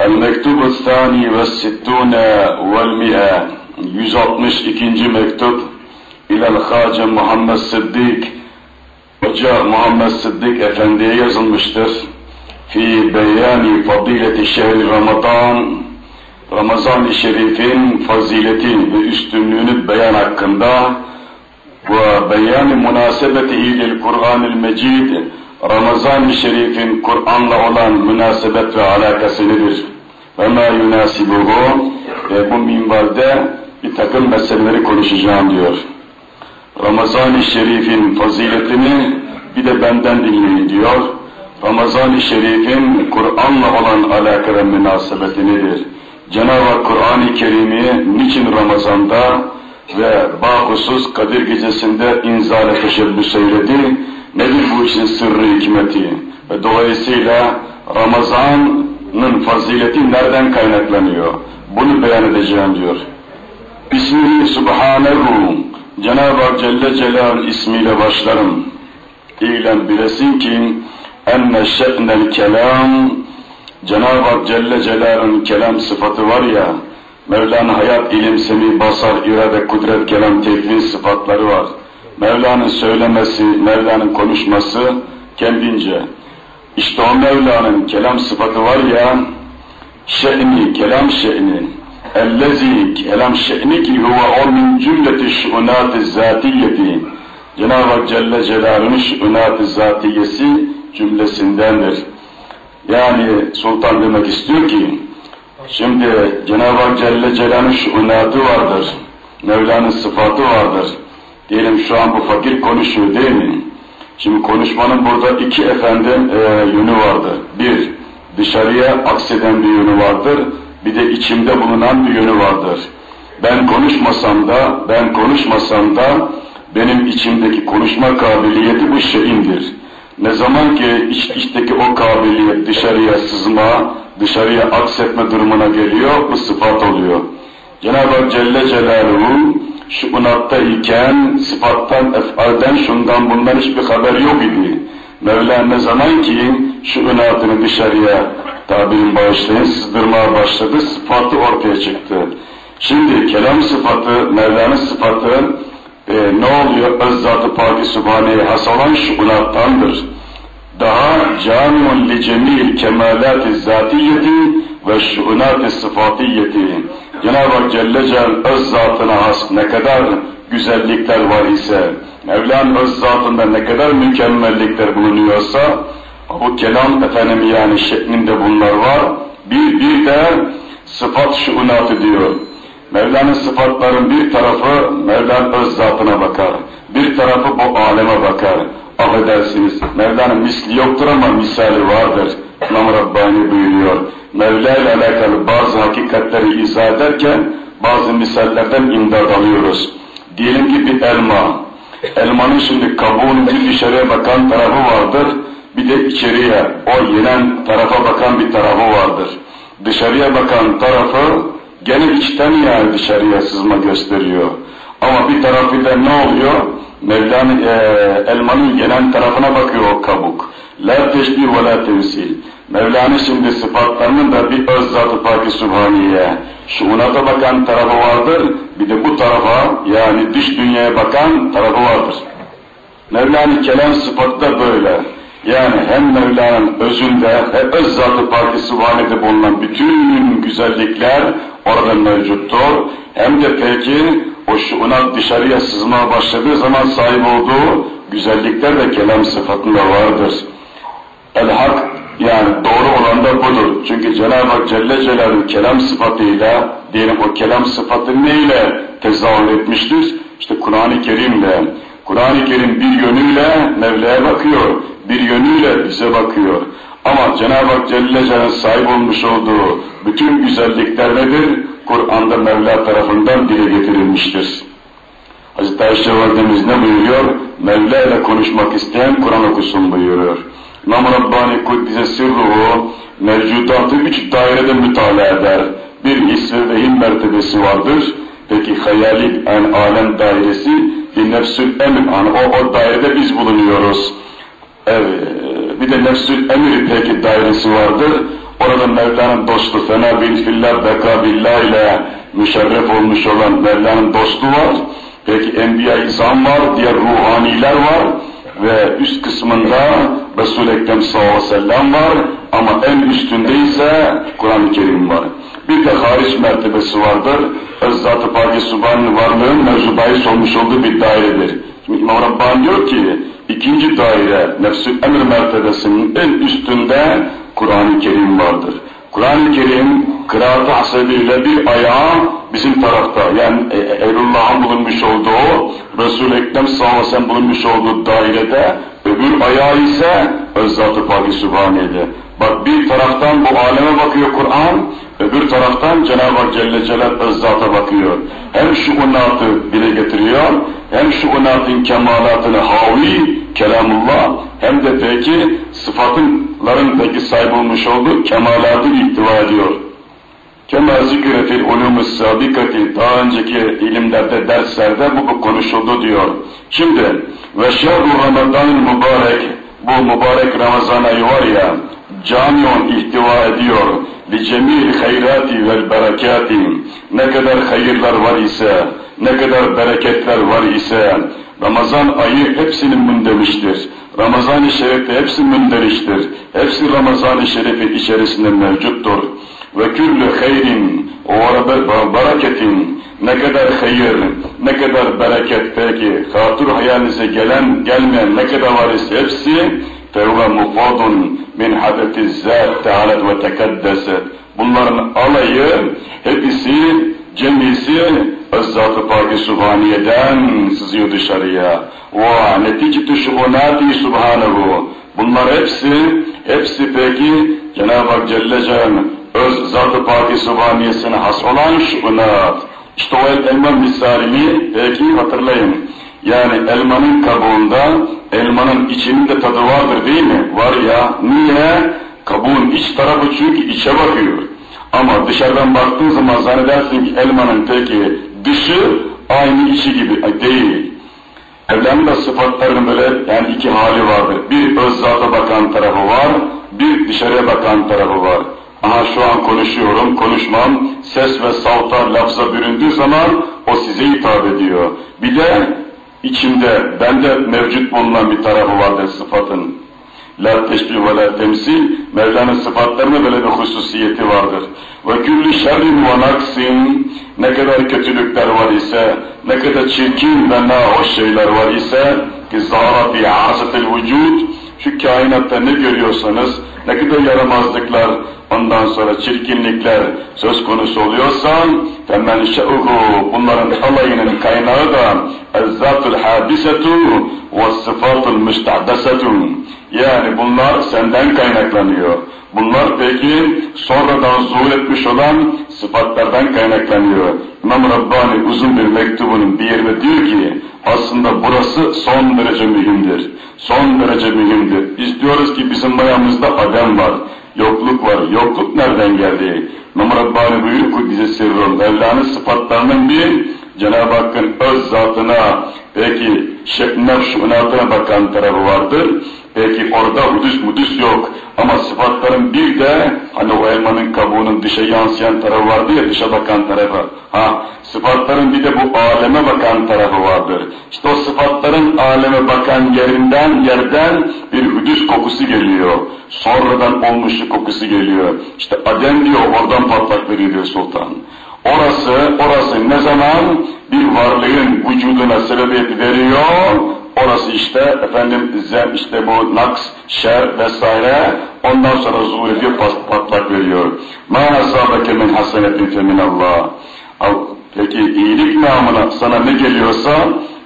El-Mektubu Thani ve Sittune vel Mi'e 162. mektup İlel Hace Muhammed Sıddık Hoca Muhammed Sıddık Efendi'ye yazılmıştır. Fi beyani fadileti şehri Ramazan Ramazan-ı Şerif'in fazileti ve üstünlüğünü beyan hakkında. ve beyani münasebetihi lil Kur'an-ı Mecid Ramazan-ı Şerif'in Kur'an'la olan münasebet ve alakası nedir? Ve ma yunasibuhu ve bu minvalde bir takım meseleleri konuşacağım diyor. Ramazan-ı Şerif'in faziletini bir de benden dinleyin diyor. Ramazan-ı Şerif'in Kur'an'la olan alaka ve münasebeti nedir? Cenab-ı Kur'an-ı Kerim'i niçin Ramazan'da ve bahusus Kadir Gecesi'nde inzale teşebbüs eyledi? Nedir bu işin sırrı hikmeti? Ve dolayısıyla Ramazan'ın fazileti nereden kaynaklanıyor? Bunu beyan edeceğim diyor. Bismihi Subhanehu Cenab-ı Hak Celle Celal'in ismiyle başlarım. İlen bilesin ki enne şe'nel kelam Cenab-ı Hak Celle Celal'in kelam sıfatı var ya Mevlana hayat, ilim, semi, basar, irade, kudret, kelam, tekvin sıfatları var. Mevla'nın söylemesi, Mevla'nın konuşması kendince. İşte o Mevla'nın kelam sıfatı var ya, şe'ni, kelam şe'ni, ellezi, kelam şe'ni ki huve o min cümleti şunat-ı zatiyeti. Cenab-ı Celle Celaluhu'nun şunat-ı zatiyesi cümlesindendir. Yani sultan demek istiyor ki, şimdi Cenab-ı Celle Celaluhu'nun şunatı vardır, Mevla'nın sıfatı vardır. Diyelim şu an bu fakir konuşuyor değil mi? Şimdi konuşmanın burada iki efendim e, yönü vardır. Bir, dışarıya akseden bir yönü vardır. Bir de içimde bulunan bir yönü vardır. Ben konuşmasam da, ben konuşmasam da benim içimdeki konuşma kabiliyeti bu şeyindir. Ne zaman ki iç, içteki o kabiliyet dışarıya sızma, dışarıya aksetme durumuna geliyor, bu sıfat oluyor. Cenab-ı Celle Celaluhu şuunatta iken sıfattan, efalden, şundan bundan hiçbir haber yok idi. Mevla ne zaman ki şuunatını dışarıya tabirin bağışlayın sızdırmaya başladı, sıfatı ortaya çıktı. Şimdi kelam sıfatı, Mevla'nın sıfatı e, ne oluyor? Öz Zat-ı Pâk-ı Sübhane'ye has olan şuunattandır. Daha camiun li cemil kemalat-ı zatiyeti ve şuunat-ı sıfatiyeti. Cenab-ı Hak Celle Celal öz zatına has ne kadar güzellikler var ise, Mevla'nın öz zatında ne kadar mükemmellikler bulunuyorsa, bu kelam efendim yani şeklinde bunlar var. Bir, bir de sıfat şuunatı diyor. Mevla'nın sıfatların bir tarafı Mevla'nın öz zatına bakar. Bir tarafı bu aleme bakar. Affedersiniz, Mevla'nın misli yoktur ama misali vardır. İmam Rabbani buyuruyor. Mevla ile alakalı bazı hakikatleri izah ederken bazı misallerden imdad alıyoruz. Diyelim ki bir elma. Elmanın şimdi kabuğunun bir dışarıya bakan tarafı vardır. Bir de içeriye, o yenen tarafa bakan bir tarafı vardır. Dışarıya bakan tarafı gene içten yani dışarıya sızma gösteriyor. Ama bir tarafı da ne oluyor? Mevla'nın e, elmanın yenen tarafına bakıyor o kabuk. La teşbih ve la temsil. Mevla'nın şimdi sıfatlarının da bir öz zat-ı pak-ı subhaniye, şuunata bakan tarafı vardır, bir de bu tarafa yani dış dünyaya bakan tarafı vardır. Mevla'nın kelam sıfatı da böyle. Yani hem Mevla'nın özünde hem öz zat-ı pak-ı subhanede bulunan bütün güzellikler orada mevcuttur. Hem de peki o şuunat dışarıya sızmaya başladığı zaman sahip olduğu güzellikler de kelam sıfatında vardır. El-Hak yani doğru olan da budur. Çünkü Cenab-ı Hak Celle Celaluhu kelam sıfatıyla, diyelim o kelam sıfatı neyle tezahür etmiştir? İşte Kur'an-ı Kerim'le. Kur'an-ı Kerim bir yönüyle Mevla'ya bakıyor, bir yönüyle bize bakıyor. Ama Cenab-ı Hak Celle Celaluhu sahip olmuş olduğu bütün güzellikler nedir? Kur'an'da Mevla tarafından dile getirilmiştir. Hazreti Ayşe Validemiz ne buyuruyor? Mevla ile konuşmak isteyen Kur'an okusun buyuruyor. İmam Rabbani Kuddise Sirruhu mevcudatı üç dairede mütalaa eder. Bir his ve vehim mertebesi vardır. Peki hayali yani alem dairesi bir nefsül emir, yani o, o dairede biz bulunuyoruz. Evet, bir de nefsül emir peki dairesi vardır. Orada Mevla'nın dostu fena bil fillah beka billah ile müşerref olmuş olan Mevla'nın dostu var. Peki Enbiya-i var, diğer ruhaniler var ve üst kısmında Resul-i Ekrem sallallahu aleyhi ve sellem var ama en üstünde ise Kur'an-ı Kerim var. Bir de hariç mertebesi vardır. Öz-Zat-ı Pâki Subhan'ın varlığın mevzu bahis olmuş olduğu bir dairedir. Şimdi İmam Rabbani diyor ki ikinci daire nefsül emir mertebesinin en üstünde Kur'an-ı Kerim vardır. Kur'an-ı Kerim kıraat-ı hasebiyle bir ayağı bizim tarafta yani e, Eylullah'ın bulunmuş olduğu Resul-i Ekrem sallallahu bulunmuş olduğu dairede öbür ayağı ise Öz-Zat-ı Pâki Sübhane'de. Bak bir taraftan bu aleme bakıyor Kur'an, öbür taraftan Cenab-ı Hak Celle Celal Öz-Zat'a bakıyor. Hem şu unatı dile getiriyor, hem şu unatın kemalatını havi, kelamullah, hem de peki sıfatınların peki sahip olmuş olduğu kemalatı ihtiva ediyor. Kema zikretil ulûm-ü sabikati daha önceki ilimlerde, derslerde bu, bu konuşuldu diyor. Şimdi ve şehru Ramazan mübarek bu mübarek Ramazan ayı var ya camion ihtiva ediyor li cemil hayrati vel berekati ne kadar hayırlar var ise ne kadar bereketler var ise Ramazan ayı hepsinin mündemiştir. Ramazan-ı Şerif'te hepsi münderiştir. Hepsi Ramazan-ı Şerif'in içerisinde mevcuttur. Ve küllü hayrin ve bereketin ne kadar hayır, ne kadar bereket peki, hatır hayalinize gelen, gelmeyen ne kadar var ise hepsi فَهُوَ مُفَادٌ مِنْ حَدَةِ الزَّاتِ تَعَالَتْ وَتَكَدَّسَتْ Bunların alayı, hepsi, cemisi Öz-Zat-ı Pâk-ı Subhaniye'den sızıyor dışarıya. Ve neticetü şubunati subhanehu. Bunlar hepsi, hepsi peki Cenab-ı Hak Celle Celaluhu öz Zat-ı Pâk-ı Subhaniyesine has olan şubunat. İşte o elma misalini peki hatırlayın. Yani elmanın kabuğunda elmanın içinin de tadı vardır değil mi? Var ya. Niye? Kabuğun iç tarafı çünkü içe bakıyor. Ama dışarıdan baktığın zaman zannedersin ki elmanın peki dışı aynı içi gibi değil. Evlerin de sıfatlarının böyle yani iki hali vardır. Bir öz zata bakan tarafı var, bir dışarıya bakan tarafı var. Aha şu an konuşuyorum, konuşmam, ses ve saltar lafza büründüğü zaman o size hitap ediyor. Bir de içinde, bende mevcut bulunan bir tarafı vardır sıfatın. La teşbih ve la temsil, Mevla'nın sıfatlarında böyle bir hususiyeti vardır. Ve küllü şerrin ve naksin, ne kadar kötülükler var ise, ne kadar çirkin ve nahoş şeyler var ise, ki zahara fi asatil vücud, şu kainatta ne görüyorsanız, ne kadar yaramazlıklar, ondan sonra çirkinlikler söz konusu oluyorsa, temen şe'uhu, bunların alayının kaynağı da, hadisetu ve sıfatul müstahdesetu. Yani bunlar senden kaynaklanıyor. Bunlar peki sonradan zuhur etmiş olan sıfatlardan kaynaklanıyor. İmam Rabbani uzun bir mektubunun bir yerinde diyor ki aslında burası son derece mühimdir. Son derece mühimdir. Biz diyoruz ki bizim ayağımızda adem var, yokluk var. Yokluk nereden geldi? İmam Rabbani buyuruyor ki bize sırrın Mevla'nın sıfatlarının bir Cenab-ı Hakk'ın öz zatına peki nefş unatına bakan tarafı vardır. Peki orada hudüs mudüs yok. Ama sıfatların bir de hani o elmanın kabuğunun dışa yansıyan tarafı vardı ya dışa bakan tarafı. Ha sıfatların bir de bu aleme bakan tarafı vardır. İşte o sıfatların aleme bakan yerinden yerden bir hudüs kokusu geliyor. Sonradan olmuşluk kokusu geliyor. İşte Adem diyor oradan patlak veriyor diyor sultan. Orası, orası ne zaman bir varlığın vücuduna sebebiyet veriyor, orası işte efendim zem, işte bu naks, şer vesaire ondan sonra zuhur ediyor, patlak veriyor. مَا نَسَابَكَ مِنْ حَسَنَةٍ فَمِنَ اللّٰهِ Peki iyilik namına sana ne geliyorsa,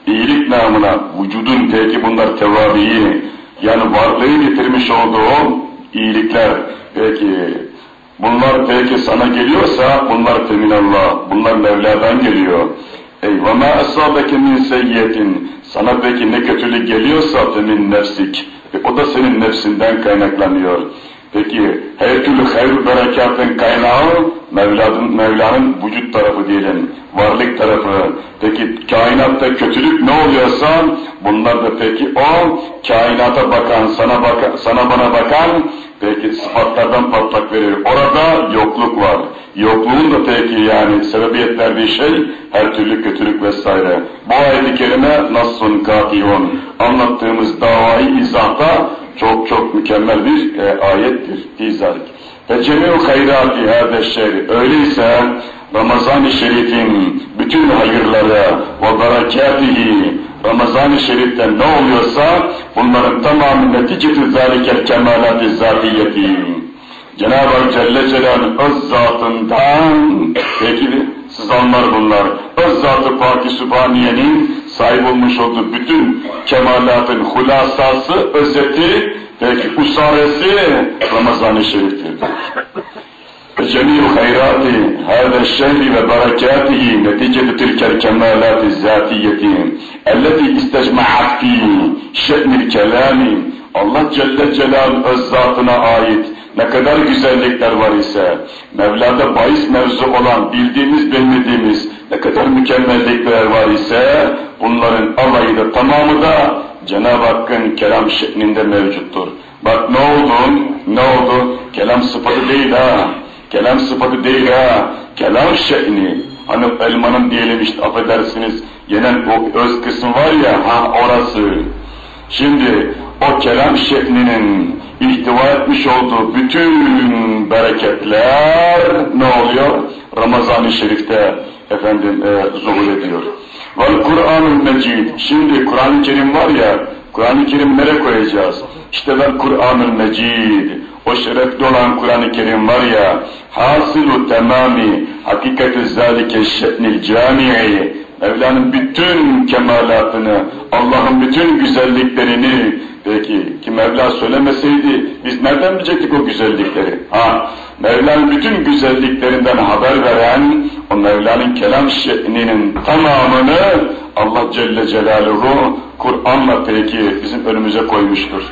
iyilik namına vücudun peki bunlar tevabiyi, yani varlığı getirmiş olduğu iyilikler. Peki bunlar peki sana geliyorsa bunlar feminallah, bunlar Mevla'dan geliyor. Ey ve ma asabeke min seyyiyetin sana peki ne kötülük geliyorsa femin nefsik. E, o da senin nefsinden kaynaklanıyor. Peki her türlü hayır berekatın kaynağı Mevla'nın, Mevla'nın vücut tarafı diyelim, varlık tarafı. Peki kainatta kötülük ne oluyorsa bunlar da peki o kainata bakan, sana bakan, sana bana bakan peki sıfatlardan patlak verir. Orada yokluk var. Yokluğun da peki yani sebebiyet verdiği şey her türlü kötülük vesaire. Bu ayet-i kerime nassun katiyun anlattığımız davayı izahta çok çok mükemmel bir e, ayettir. Fizalik. Ve cemî'u hayrâti hâde şerri. Öyleyse Ramazan-ı Şerif'in bütün hayırları ve berekâtihi Ramazan-ı Şerif'te ne oluyorsa bunların tamamı neticeti zâlikel kemâlâti zâtiyeti. Cenab-ı Hak Celle Celal'in öz zatından peki sızanlar bunlar. Öz zatı Paki Sübhaniye'nin sahip olmuş olduğu bütün kemalatın hulasası, özeti, belki usaresi Ramazan-ı Şerif'tir. Cemil hayrati, hâde şehri ve berekâtihi, neticede tilkel kemâlâti zâtiyeti, elleti istecma'at fî, şe'nil kelâmi, Allah Celle Celal öz zatına ait ne kadar güzellikler var ise, Mevla'da bahis mevzu olan bildiğimiz bilmediğimiz ne kadar mükemmellikler var ise, bunların alayı da tamamı da Cenab-ı Hakk'ın kelam şeklinde mevcuttur. Bak ne oldu? Ne oldu? Kelam sıfatı değil ha. Kelam sıfatı değil ha. Kelam şekli. Hani elmanın diyelim işte affedersiniz yenen o öz kısmı var ya ha orası. Şimdi o kelam şeklinin ihtiva etmiş olduğu bütün bereketler ne oluyor? Ramazan-ı Şerif'te efendim e, zuhur ediyor. Vel Kur'an-ı Mecid. Şimdi Kur'an-ı Kerim var ya, Kur'an-ı Kerim nereye koyacağız? İşte vel Kur'an-ı Mecid. O şerefli olan Kur'an-ı Kerim var ya, hasılu temami hakikati zâlike şe'nil cami'i Mevla'nın bütün kemalatını, Allah'ın bütün güzelliklerini, peki ki Mevla söylemeseydi biz nereden bilecektik o güzellikleri? Ha, Mevla'nın bütün güzelliklerinden haber veren o Mevla'nın kelam şeklinin tamamını Allah Celle Celaluhu Kur'an'la peki bizim önümüze koymuştur.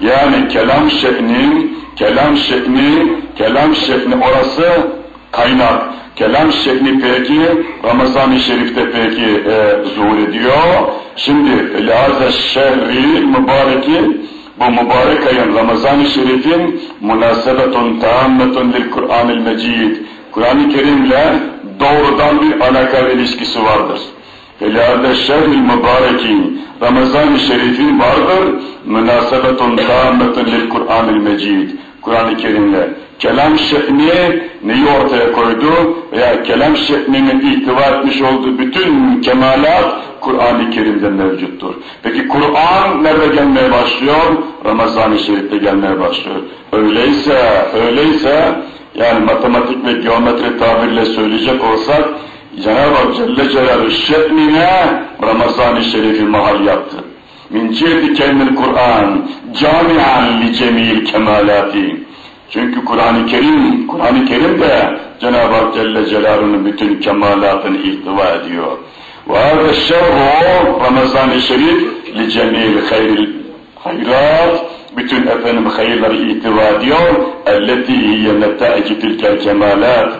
Yani kelam şeklinin, kelam şekli, kelam şekli orası kaynak. Kelam şekli peki Ramazan-ı Şerif'te peki e, zuhur ediyor. Şimdi Laza şehri mübareki bu mübarek ayın Ramazan-ı Şerif'in münasebetun taammetun lil Kur'an-ı Mecid. Kur'an-ı Kerim'le doğrudan bir alaka ilişkisi vardır. Felâde şehril mübareki Ramazan-ı Şerif'in vardır münasebetun taammetun lil Kur'an-ı Mecid. Kur'an-ı Kerim'le kelam şeklini neyi ortaya koydu veya kelam şeklinin ihtiva etmiş olduğu bütün kemalat Kur'an-ı Kerim'de mevcuttur. Peki Kur'an nerede gelmeye başlıyor? Ramazan-ı Şerif'te gelmeye başlıyor. Öyleyse, öyleyse yani matematik ve geometri tabirle söyleyecek olsak Cenab-ı Hak Celle Celaluhu şekline Ramazan-ı Şerif'i mahal yaptı. Min cildi kendil Kur'an cami'an li cemil kemalati. Çünkü Kur'an-ı Kerim, Kur'an-ı Kerim de Cenab-ı Hak Celle Celaluhu'nun bütün kemalatını ihtiva ediyor. وهذا الشر Ramazan-ı Şerif li cemil hayril hayrat bütün efendim hayırları ihtiva ediyor. Elleti hiye nettaici tilkel kemalat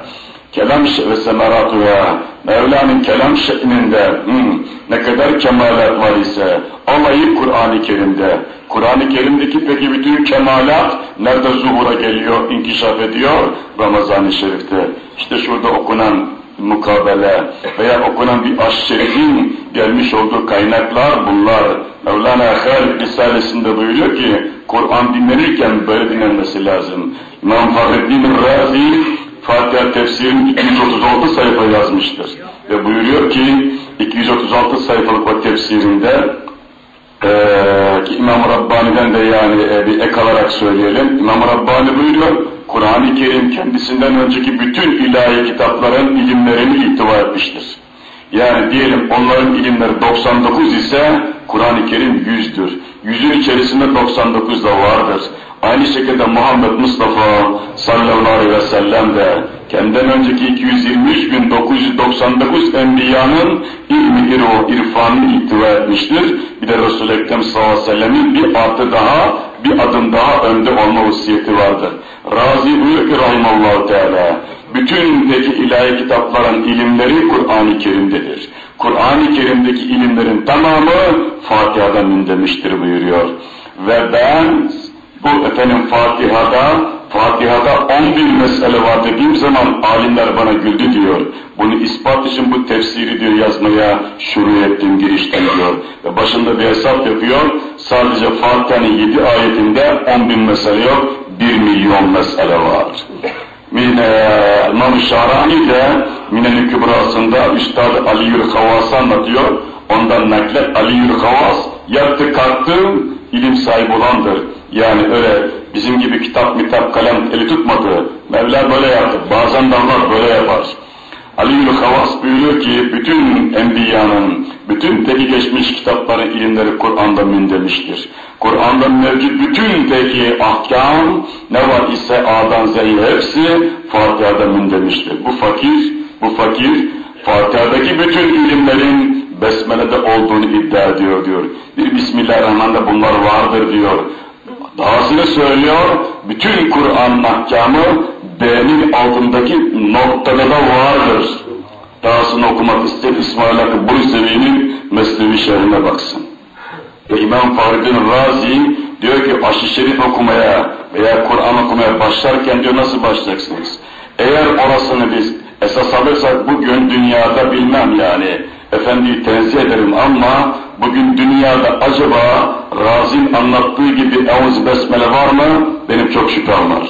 kelam ve semeratuha Mevla'nın kelam şeklinde hmm, ne kadar kemalat var ise alayı Kur'an-ı Kerim'de. Kur'an-ı Kerim'deki peki bütün kemalat nerede zuhura geliyor, inkişaf ediyor? Ramazan-ı Şerif'te. İşte şurada okunan mukabele veya okunan bir aş-şerifin gelmiş olduğu kaynaklar bunlar. Mevlana Halid Risalesi'nde buyuruyor ki Kur'an dinlenirken böyle dinlenmesi lazım. İmam Fahreddin Razi Fatiha tefsirin 236 sayfa yazmıştır. Ve buyuruyor ki 236 sayfalık o tefsirinde ee, ki İmam Rabbani'den de yani e, bir ek alarak söyleyelim. İmam Rabbani buyuruyor, Kur'an-ı Kerim kendisinden önceki bütün ilahi kitapların ilimlerini ihtiva etmiştir. Yani diyelim onların ilimleri 99 ise Kur'an-ı Kerim 100'dür. Yüzün içerisinde 99 da vardır. Aynı şekilde Muhammed Mustafa sallallahu aleyhi ve sellem de kendinden önceki 223.999 enbiyanın ilmi iro, irfanını ihtiva etmiştir. Bir de Resul-i Ekrem sallallahu aleyhi ve sellemin bir artı daha, bir adım daha önde olma vasiyeti vardır. Razi buyuruyor ki rahimallahu teala, bütün peki ilahi kitapların ilimleri Kur'an-ı Kerim'dedir. Kur'an-ı Kerim'deki ilimlerin tamamı Fatiha'dan mündemiştir buyuruyor. Ve ben bu efendim Fatiha'da, Fatiha'da 10 bin mesele var dediğim zaman alimler bana güldü diyor. Bunu ispat için bu tefsiri diyor yazmaya şuru ettim, giriştim diyor. Ve başında bir hesap yapıyor. Sadece Fatiha'nın 7 ayetinde 10 bin mesele yok, 1 milyon mesele var. Mine, İmam-ı Şahrani de Mine-i Kübrası'nda Üstad Ali Yür Havas'ı anlatıyor. Ondan naklet Ali Yür Havas yattı kalktı ilim sahibi olandır. Yani öyle bizim gibi kitap mitap kalem eli tutmadı. Mevla böyle yaptı. Bazen de Allah böyle yapar. Ali Yül Havas buyuruyor ki bütün enbiyanın, bütün teki geçmiş kitapların ilimleri Kur'an'da mündemiştir. Kur'an'da mevcut bütün peki ahkam ne var ise A'dan Z'ye hepsi Fatiha'da mündemiştir. Bu fakir, bu fakir Fatiha'daki bütün ilimlerin Besmele'de olduğunu iddia ediyor diyor. Bir Bismillahirrahmanirrahim bunlar vardır diyor. Dahasını söylüyor, bütün Kur'an ahkamı B'nin altındaki noktada da vardır. Dahasını okumak isteyen İsmail Hakkı Bursevi'nin Mesnevi şerhine baksın. Ve İmam Fahrettin Razi diyor ki aşı şerif okumaya veya Kur'an okumaya başlarken diyor nasıl başlayacaksınız? Eğer orasını biz esas alırsak bugün dünyada bilmem yani efendiyi tenzih ederim ama bugün dünyada acaba Razin anlattığı gibi Eûz Besmele var mı? Benim çok şüphem var.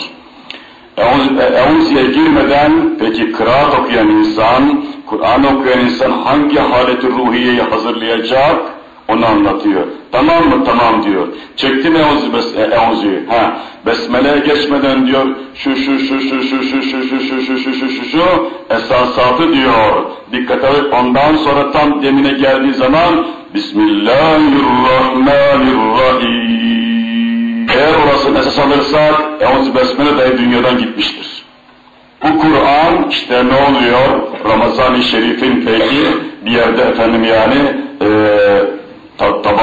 Eûz'ye girmeden peki kıraat okuyan insan, Kur'an okuyan insan hangi haleti ruhiyeyi hazırlayacak? Onu anlatıyor. Tamam mı? Tamam diyor. Çektim Eûz'ü, bes Eûz'ü. Ha, Besmele'ye geçmeden diyor, şu şu şu şu şu şu şu şu şu şu şu şu şu şu esasatı diyor. Dikkat et ondan sonra tam demine geldiği zaman Bismillahirrahmanirrahim. Eğer orası esas alırsak Eûz'ü Besmele dahi dünyadan gitmiştir. Bu Kur'an işte ne oluyor? Ramazan-ı Şerif'in peki bir yerde efendim yani eee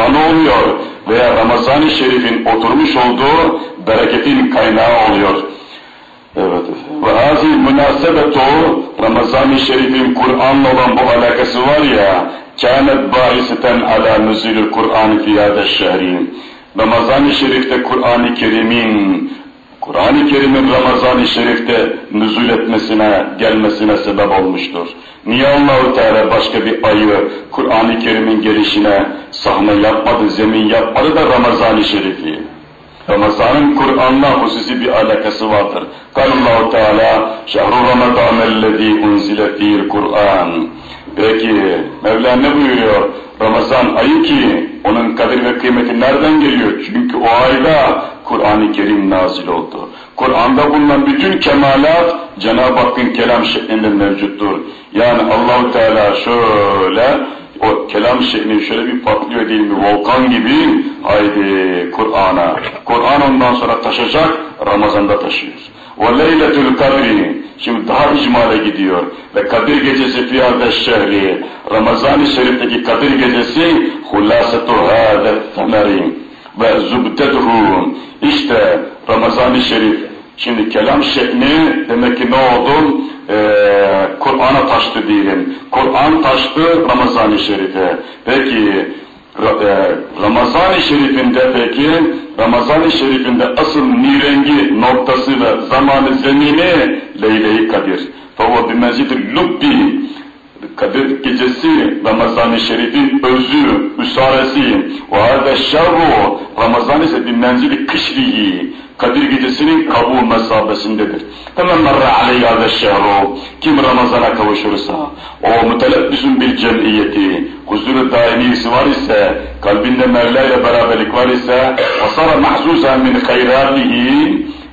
tabanı oluyor veya Ramazan-ı Şerif'in oturmuş olduğu bereketin kaynağı oluyor. Evet. Ve hazi münasebetu Ramazan-ı Şerif'in Kur'an'la olan bu alakası var ya kânet bahiseten ala nüzülü Kur'an fiyade şehrin. Ramazan-ı Şerif'te Kur'an-ı Kerim'in Kur'an-ı Kerim'in Ramazan-ı Şerif'te nüzul etmesine, gelmesine sebep olmuştur. Niye Allahu Teala başka bir ayı Kur'an-ı Kerim'in gelişine sahne yapmadı, zemin yapmadı da Ramazan-ı Şerif'i? Ramazan'ın Kur'an'la hususi bir alakası vardır. Allahu Teala şehru Ramazan'ellezî unzile fîl Kur'an. Peki Mevla ne buyuruyor? Ramazan ayı ki onun kadir ve kıymeti nereden geliyor? Çünkü o ayda Kur'an-ı Kerim nazil oldu. Kur'an'da bulunan bütün kemalat Cenab-ı Hakk'ın kelam şeklinde mevcuttur. Yani Allahu Teala şöyle o kelam şekli şöyle bir patlıyor değil mi? Volkan gibi haydi Kur'an'a. Kur'an ondan sonra taşacak, Ramazan'da taşıyor. Leyletül kadri, şimdi daha icmale gidiyor. Ve Kadir gecesi fiyade şehri, Ramazan-ı Şerif'teki Kadir gecesi hulasetu hâdet temeri ve zubteduhu. İşte Ramazan-ı Şerif, şimdi kelam şekli demek ki ne oldu? Ee, Kur'an'a taştı diyelim. Kur'an taştı Ramazan-ı Şerif'e. Peki Ramazan-ı Şerif'inde peki Ramazan-ı Şerif'inde asıl nirengi noktası ve zamanı zemini Leyle-i Kadir. فَهُوَ بِمَزِدِ lubbi Kadir gecesi Ramazan-ı Şerif'in özü, üsaresi. وَهَذَا şerru Ramazan ise bir menzili kışriyi. Kadir gecesinin kabul mesabesindedir. Hemen merre aleyha ve şehru. Kim Ramazan'a kavuşursa, o mütelebbisun bil cemiyeti, huzuru daimisi var ise, kalbinde Mevla ile beraberlik var ise, وَصَرَ مَحْزُوزًا مِنْ خَيْرَاتِهِ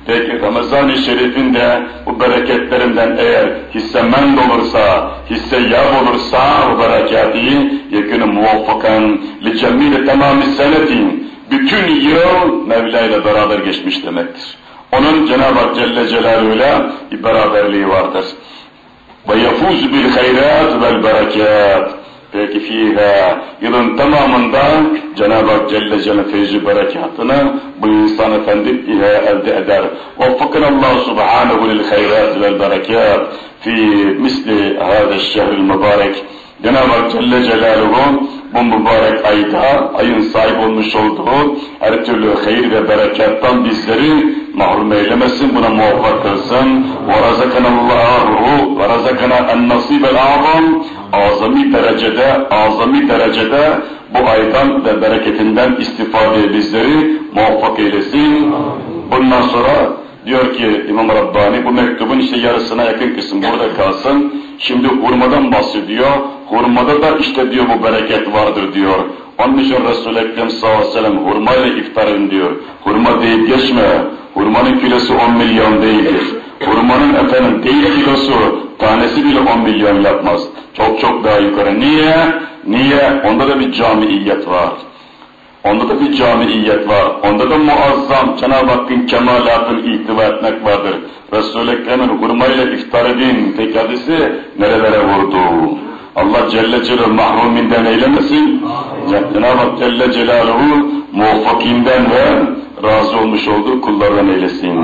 Peki Ramazan-ı Şerif'in bu bereketlerinden eğer hissemend olursa, hisseyyab olursa bu berekati yekûnü muvaffakan li cemîli tamâmi senetin bütün yıl Mevla ile beraber geçmiş demektir. Onun Cenab-ı Hak Celle Celaluhu'yla bir beraberliği vardır. Ve yefuz bil hayrat vel berekat. Peki fiha yılın tamamında Cenab-ı Hak Celle Celle feyzi berekatını bu insan efendi elde eder. Vaffakın Allah subhanahu lil hayrat vel berekat fi misli hâzâ şehril mübarek. Cenab-ı Hak Celle Celaluhu bu mübarek ayda, ayın sahip olmuş olduğu her türlü hayır ve berekattan bizleri mahrum eylemesin, buna muvaffak kılsın. وَرَزَكَنَ اللّٰهُ وَرَزَكَنَ النَّصِيبَ الْعَظَمِ Azami derecede, azami derecede bu aydan ve bereketinden istifade bizleri muvaffak eylesin. Bundan sonra diyor ki İmam Rabbani bu mektubun işte yarısına yakın kısım burada kalsın. Şimdi hurmadan bahsediyor. Hurmada da işte diyor bu bereket vardır diyor. Onun için Resul-i Ekrem sallallahu aleyhi ve sellem hurmayla iftar edin diyor. Hurma deyip geçme. Hurmanın kilosu 10 milyon değildir. Hurmanın efendim değil kilosu tanesi bile 10 milyon yapmaz. Çok çok daha yukarı. Niye? Niye? Onda da bir camiiyet var. Onda da bir camiiyet var. Onda da muazzam Cenab-ı Hakk'ın kemalatını ihtiva etmek vardır. Resul-i Ekrem'in hurmayla iftar edin tek hadisi nerelere vurdu? Allah Celle Celaluhu mahruminden eylemesin. Cenab-ı Hak Celle Celaluhu muvaffakinden ve razı olmuş olduğu kullardan eylesin.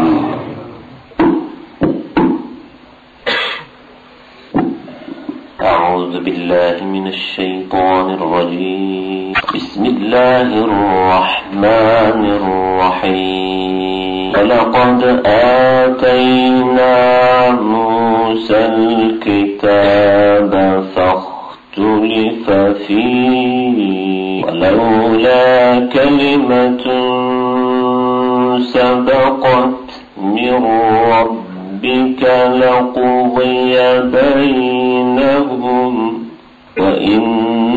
أعوذ بالله من الشيطان الرجيم بسم الله الرحمن الرحيم ولقد آتينا موسى الكتاب فاختلف فيه ولولا كلمة سبقت من رب ربك لقضي بينهم وإنهم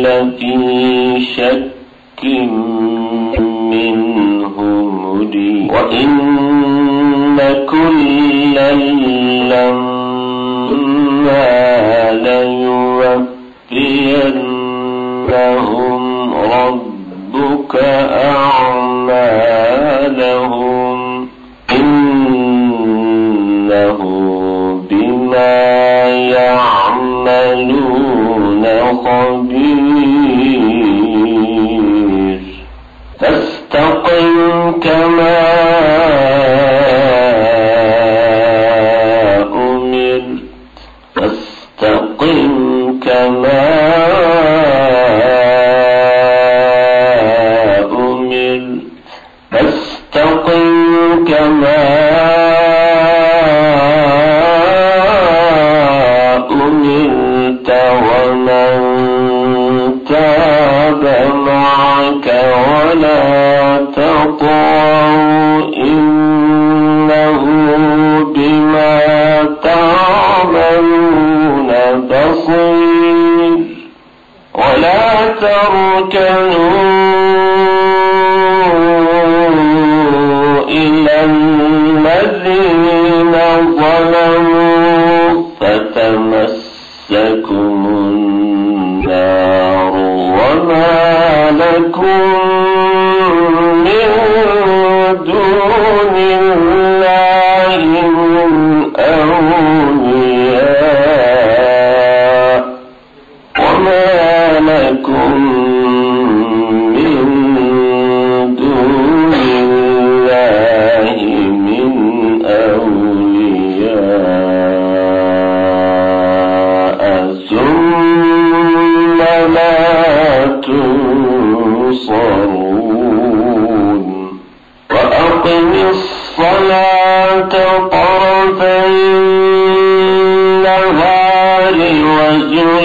لفي شك منه مريب وإن كلا لما ليوفينهم تركنون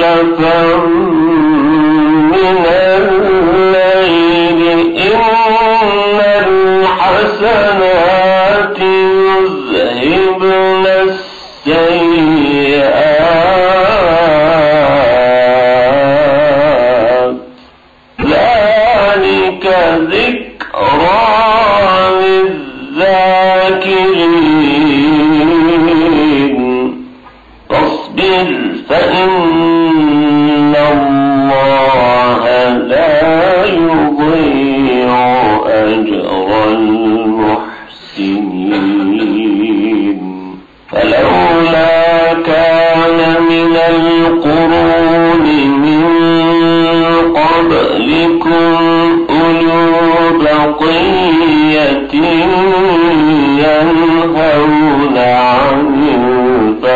وزلفا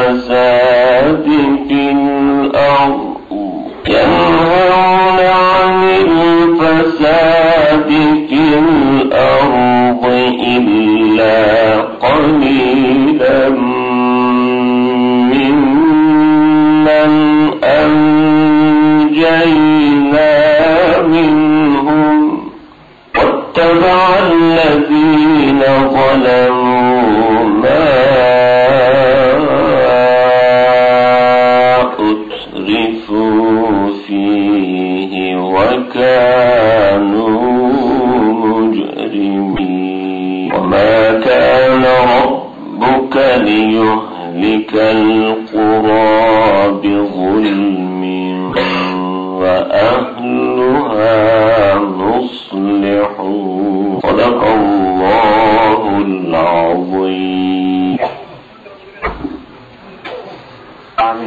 الفساد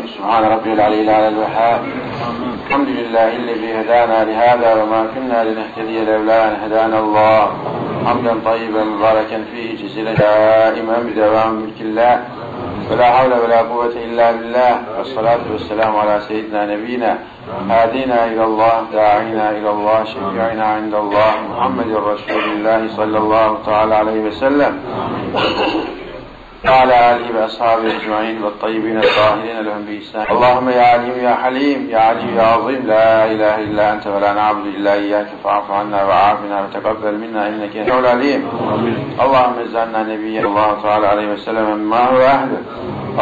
سبحان ربي العلي الأعلى الوهاب. الحمد لله الذي هدانا لهذا وما كنا لنهتدي لولا أن هدانا الله. حمدا طيبا مباركا فيه جزيلا دائما بدوام ملك الله. ولا حول ولا قوة إلا بالله. والصلاة والسلام على سيدنا نبينا. هادينا إلى الله داعينا إلى الله شفيعنا عند الله محمد رسول الله صلى الله تعالى عليه وسلم. وعلى آله وأصحابه أجمعين والطيبين الطاهرين لهم بإحسان اللهم يا عليم يا حليم يا علي يا عظيم لا إله إلا أنت ولا نعبد إلا إياك فاعف عنا وعافنا وتقبل منا إنك أنت العليم اللهم اجعلنا نبيا الله تعالى عليه وسلم مما هو أهله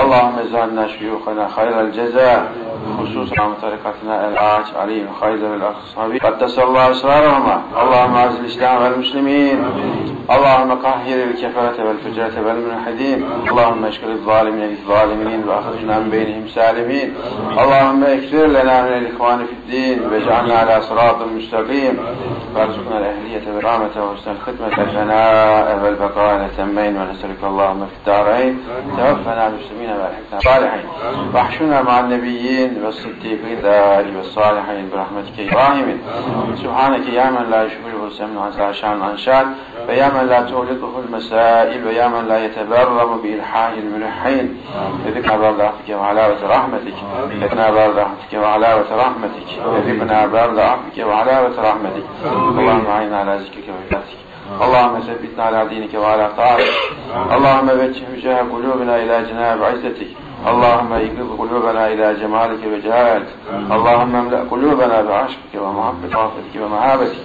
اللهم اجعلنا شيوخنا خير الجزاء خصوصا طريقتنا العاج عليهم خير الأصحاب قدس الله أسرارهما. اللهم أعز الإسلام والمسلمين اللهم قهر الكفرة والفجرة والملحدين. اللهم اشكر الظالمين للظالمين وأخرجنا من بينهم سالمين. اللهم أكثر لنا من الإخوان في الدين واجعلنا على صراط مستقيم. وارزقنا الأهلية والرحمة وحسن الختمة الفناء والبقاء التمين ونسألك اللهم في الدارين. توفنا مسلمين والحقنا صالحين واحشنا مع النبيين. والصديقين والصالحين برحمتك يا راحمين سبحانك يا من لا يشغله سمع عن شان عن شان ويا من لا تغلقه المسائل ويا من لا يتبرم بإلحاح الملحين. ذكرنا بارد عفوك وعلاوة رحمتك. ذكرنا بارد عفوك وعلاوة رحمتك. ذكرنا بارد عفوك وعلاوة رحمتك. اللهم أعنا على ذكرك وعبادتك اللهم ثبتنا على دينك وعلى طاعتك. اللهم وجه وجاه قلوبنا إلى جناب عزتك. اللهم ايقظ قلوبنا إلى جمالك وجلالك اللهم املأ قلوبنا بعشقك ومحبة عافتك ومهابتك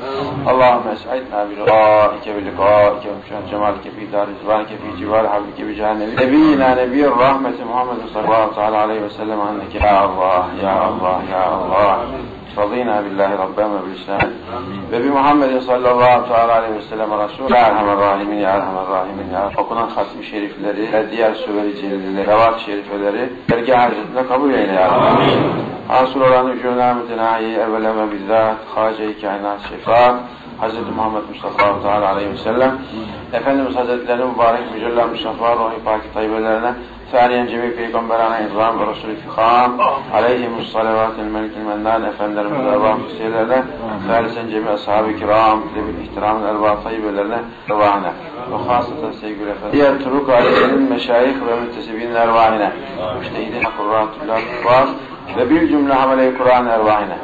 اللهم اسعدنا بلقائك بلقائك ومشاهد جمالك في دار رضوانك في جوار حبيبك بجانب نبينا. نبي الرحمة محمد صلى الله تعالى عليه وسلم عنك يا الله يا الله يا الله. رضينا بالله ربنا وبالإسلام وبمحمد صلى الله تعالى aleyhi ve sellem Resul. Ya Erhamer Rahimin, Ya Erhamer Rahimin, Ya Okunan hatmi şerifleri ve diğer süveri celilleri, revat şerifeleri dergah hacetine kabul eyle Ya Rabbi. Hasıl olan ücruna mütenahi evvela ve bizzat, hace-i kainat şefaat, Hazreti Muhammed Mustafa Teala Aleyhi ve Sellem Efendimiz Hazretleri mübarek mücellenmiş şefaat ruhi paki tayyibelerine saniyen cemi peygamberane izram ve Resulü fikam aleyhimus salavatil melikil mennan efendilerimiz erbab hüseylerine salisen cemi ashab-ı kiram debil ihtiram erbab tayyibelerine revahine ve hasıta sevgili efendim diğer turuk ailesinin meşayih ve müntesibinin ervahine müştehidin kurratullah var ve bir cümle hamile-i Kur'an ervahine.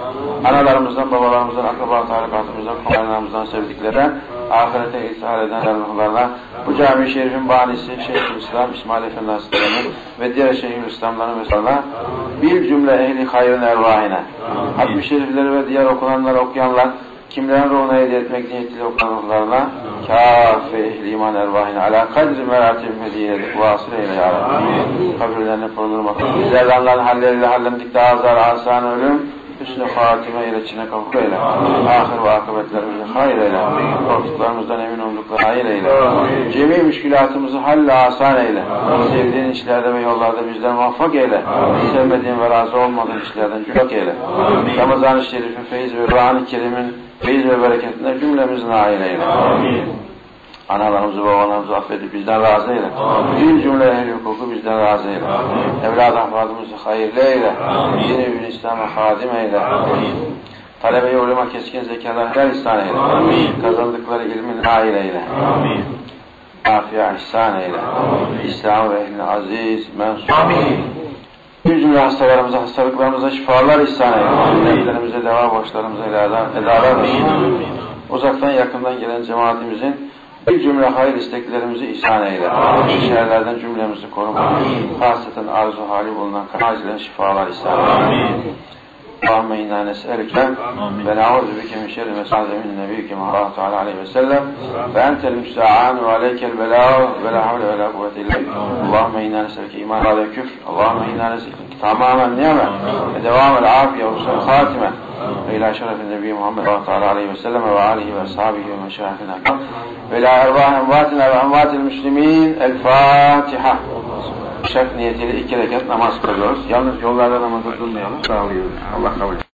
Analarımızdan, babalarımızdan, akraba tarikatımızdan, komşularımızdan sevdiklerden ahirete ishal eden ruhlarına bu cami-i şerifin banisi Şeyhülislam İsmail Efendi Hazretleri'nin ve diğer Şeyhülislamların vesaire bir cümle ehli hayrın ervahine. Hatmi şerifleri ve diğer okunanları okuyanlar kimlerin ruhuna hediye etmek niyetiyle okunan ruhlarına kâfe ehli iman ervahine ala kadri meratib hediye vasıl eyle ya Rabbi. Kabirlerine korunur makam. Bizlerle Allah'ın halleriyle hallendik daha azar asan ölüm hüsnü hatime ile içine kabul eyle. Ahir ve akıbetlerimizi hayır eyle. Korktuklarımızdan emin olduklarına hayır eyle. Cemi müşkülatımızı halle asan eyle. Sevdiğin işlerde ve yollarda bizden muvaffak eyle. Sevmediğin ve razı olmadığın işlerden cülak eyle. Ramazan-ı Şerif'in feyiz ve Kur'an-ı Kerim'in feyiz ve bereketine cümlemizi nail eyle. Analarımızı, babalarımızı affedip bizden razı eyle. Din cümle ehli hukuku bizden razı eyle. Evlad ahvadımızı hayırlı eyle. Dini ün İslam'a hadim eyle. Talebe-i ulema keskin zekalar ihsan eyle. Kazandıkları ilmin nail eyle. Afiye ihsan eyle. İslam ve ehline aziz, mensur. Bir cümle hastalarımıza, hastalıklarımıza şifalar ihsan eyle. Neylerimize deva borçlarımıza edalar, edalar. Uzaktan yakından gelen cemaatimizin bir cümle hayır isteklerimizi ihsan eyle. Şerlerden cümlemizi koruma. Hasreten arzu hali bulunan acilen şifalar ihsan eyle. اللهم إنا نسألك. ونعوذ بك من شر ما استعاذ من نبيك صلى الله تعالى عليه وسلم. فأنت المستعان وعليك البلاء ولا حول ولا قوة إلا بك اللهم إنا نسألك إيمان على الكفر. اللهم إنا نسألك تمام النعمة. ودوام العافية وحسن الخاتمة. وإلى شرف النبي محمد صلى الله عليه وسلم وآله وأصحابه ومشايخنا. وإلى أرواح أمواتنا وأموات المسلمين. الفاتحة. Şak niyetiyle iki rekat namaz kılıyoruz. Yalnız yollarda namazı kılmayalım. Sağlıyoruz. Allah kabul etsin.